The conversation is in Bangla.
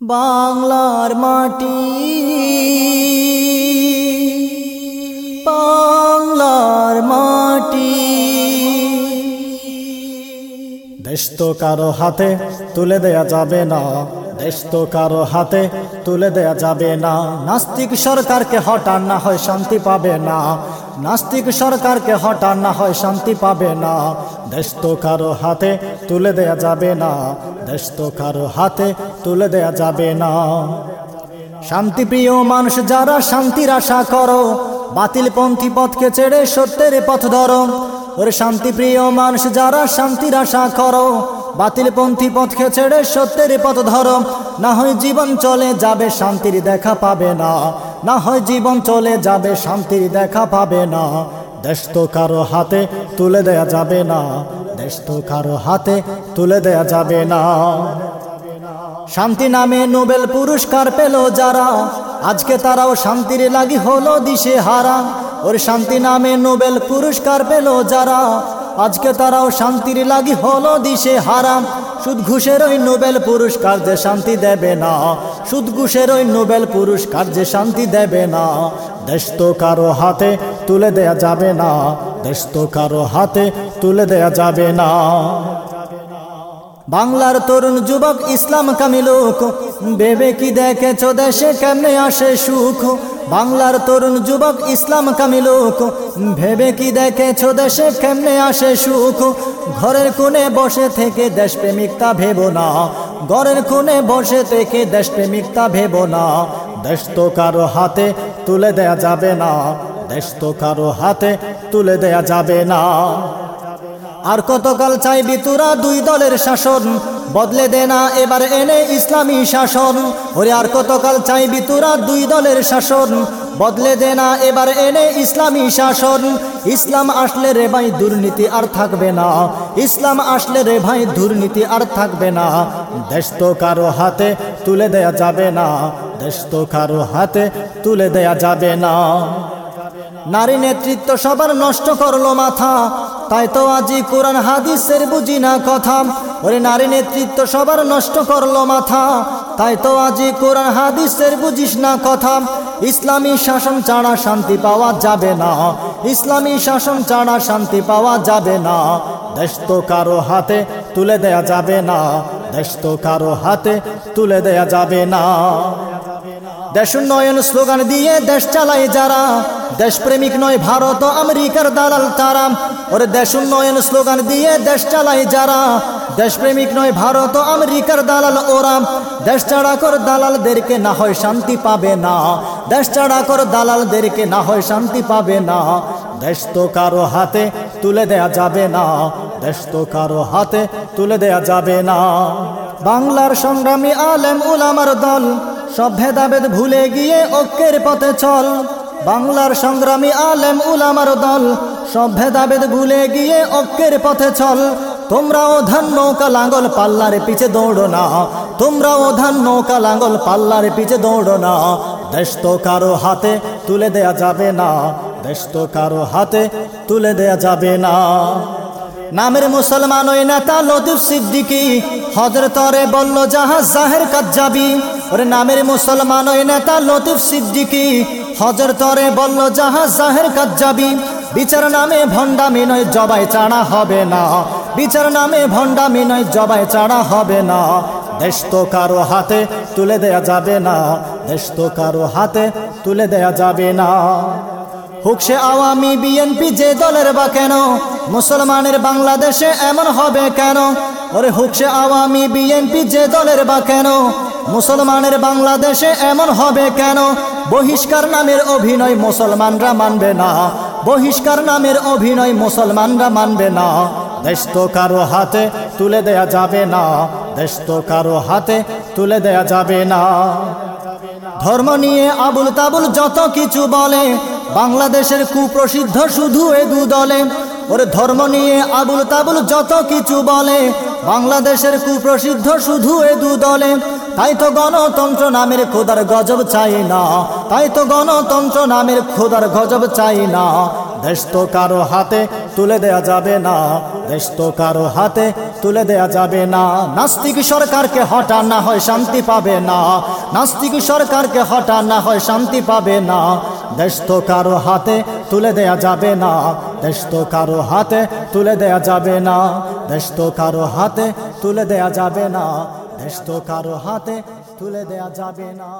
বাংলার মাটি। বাংলার মাটি। দেশ তো কারও হাতে তুলে দেয়া যাবে না, দেশ তো কারও হাতে তুলে দেয়া যাবে না। নাস্তিক সরকারকে হটান না হয় শান্তি পাবে না। নাস্তিক সরকারকে হটান না হয় শান্তি পাবে না। দেশ তো কারও হাতে তুলে দেয়া যাবে না। দেশ তো কারও হাতে তুলে দেয়া যাবে না। শান্তিপ্রিয় মানুষ, যারা শান্তির আশা করো বাতিল পন্থী পথকে ছেড়ে সত্যের পথ ধরো। ওরে শান্তিপ্রিয় মানুষ, যারা শান্তির আশা করো বাতিল পন্থী পথকে ছেড়ে সত্যের পথ ধরো। না হয় জীবন চলে যাবে, শান্তির দেখা পাবে না। না হয় জীবন চলে যাবে, শান্তির দেখা পাবে না। দেশ তো কারও হাতে তুলে দেয়া যাবে না। দেশ তো কারও হাতে তুলে দেয়া যাবে না। শান্তি নামে নোবেল পুরস্কার পেল যারা। আজকে তারাও শান্তির লাগি হলো দিশে হারা। ওর শান্তি নামে নোবেল পুরস্কার পেল যারা। আজকে তারাও শান্তির লাগি হলো দিশে হারা। সুদ ঘুষের ওই নোবেল পুরস্কার যে শান্তি দেবে না। সুদ ঘুষের ওই নোবেল পুরস্কার যে শান্তি দেবে না, দেশ তো কারও হাতে তুলে দেয়া যাবে না, দেশ তো কারও হাতে তুলে দেয়া যাবে না। বাংলার তরুণ যুবক ইসলাম কামিলুক বেবে কি দেখেছ দেশে কেমনে আসে সুখ? বাংলার তরুণ যুবক ইসলাম কামিলুক ভেবে কি দেখেছ দেশে কেমনে আসে সুখ? ঘরের কোণে বসে থেকে দেশপ্রেমিকতা ভেব না ঘরের কোণে বসে থেকে দেশপ্রেমিকতা ভেব না। দেশ তো কারও হাতে তুলে দেয়া যাবে না। দেশ তো কারও হাতে তুলে দেয়া যাবে না। আর কতকাল চাইবি তোরা দুই দলের শাসন? বদলে দে না এবার এনে ইসলামী শাসন। ওরে আর কতকাল চাইবি তোরা দুই দলের শাসন? বদলে দে না, এবার এনে ইসলামী শাসন। ইসলাম আসলে রে ভাই, দুর্নীতি আর থাকবে না। ইসলাম আসলে রে ভাই, দুর্নীতি আর থাকবে না। দেশ তো কারও হাতে তুলে দেয়া যাবে না। দেশ তো কারও হাতে তুলে দেয়া যাবে না। নারী নেতৃত্ব সবার নষ্ট করল মাথা। তাই তো আজি কোরআন হাদিসের বুঝি না কথা। ওরে নারী নেতৃত্ব সবার নষ্ট করল মাথা। তাই তো আজি কোরআন হাদিসের বুঝিস না কথা। ইসলামী শাসন ছাড়া শান্তি পাওয়া যাবে না। ইসলামী শাসন ছাড়া শান্তি পাওয়া যাবে না। দেশ তো কারও হাতে তুলে দেয়া যাবে না। দেশ তো কারও হাতে তুলে দেয়া যাবে না। দেশ উন্নয়ন স্লোগান দিয়ে দেশ চালায় যারা। দেশপ্রেমিক নয়, ভারত আমেরিকার দালাল তারা। ওরে দেশ উন্নয়ন স্লোগান দিয়ে দেশ চালায় যারা। দেশপ্রেমিক নয়, ভারত আমেরিকার দালাল ওরা। দেশ ছাড়া কর দালালদেরকে না হয় শান্তি পাবে না। দেশ ছাড়া কর দালালদেরকে না হয় শান্তি পাবে না। দেশ তো কারও হাতে তুলে দেয়া যাবে না। দেশ তো কারও হাতে তুলে দেয়া যাবে না। বাংলার সংগ্রামী আলেম উলামার দল, সব ভেদাভেদ ভুলে গিয়ে ঐক্যের পথে চল। বাংলার সংগ্রামী আলেম উলামার দল, সব ভেদাভেদ ভুলে গিয়ে অক্কের পথে চল। তোমরাও ধান নৌকা লাঙ্গল পাল্লার পিছে দৌড়ো না। তোমরাও ধান নৌকা লাঙ্গল পাল্লার পিছে দৌড়ো না। দেশ তো কারও হাতে তুলে দেয়া যাবে না। দেশ তো কারও হাতে তুলে দেয়া যাবে না। নামের মুসলমান ওই নেতা লতিফ সিদ্দিকি হজর তরে বলল, জাহাজ জাহের কাজাবি ওরে নামের মুসলমান ওই নেতা লতিফ সিদ্দিকি। হজর তরে বলল জাহাজ জাহের কাজ যাবি বিচার নামে ভণ্ডামি নয়, জবাই চাড়া হবে না। বিচার নামে ভণ্ডামি নয়, জবাই চাড়া হবে না। দেশ তো কারও হাতে তুলে দেয়া যাবে না। দেশ তো কারও হাতে তুলে দেয়া যাবে না। হোক সে আওয়ামী বিএনপি যে দলের বা কেন? মুসলমানের বাংলাদেশে এমন হবে কেন? ওরে হোক সে আওয়ামী বিএনপি যে দলের বা কেন? মুসলমানের বাংলাদেশে এমন হবে কেন? বহিষ্কার নামের অভিনয় মুসলমানরা মানবে না। বহিষ্কার নামের অভিনয় মুসলমানরা মানবে না। দেশ তো কারও হাতে তুলে দেয়া যাবে না। দেশ তো কারও হাতে তুলে দেয়া যাবে না। ধর্ম নিয়ে আবুল তাবুল যত কিছু বলে, বাংলাদেশের কুপ্রসিদ্ধ শুধু এ দু দলে। ওরে ধর্ম নিয়ে আবুল তাবুল যত কিছু বলে, বাংলাদেশের কুপ্রসিদ্ধ শুধু এ দু দলে। তাই তো গণতন্ত্র নামের খোদার গজব চাই না। তাই তো গণতন্ত্র নামের খোদার গজব চাই না। দেশ তো কারও হাতে তুলে দেয়া যাবে না। দেশ তো কারও হাতে তুলে দেয়া যাবে না। নাস্তিক সরকারকে হটান না হয় শান্তি পাবে না। নাস্তিক সরকারকে হটান না হয় শান্তি পাবে না। দেশ তো কারও হাতে তুলে দেয়া যাবে না। দেশ তো কারও হাতে তুলে দেয়া যাবে না। দেশ তো কারও হাতে তুলে দেয়া যাবে না। দেশ তো কারও হাতে তুলে দেয়া যাবে না।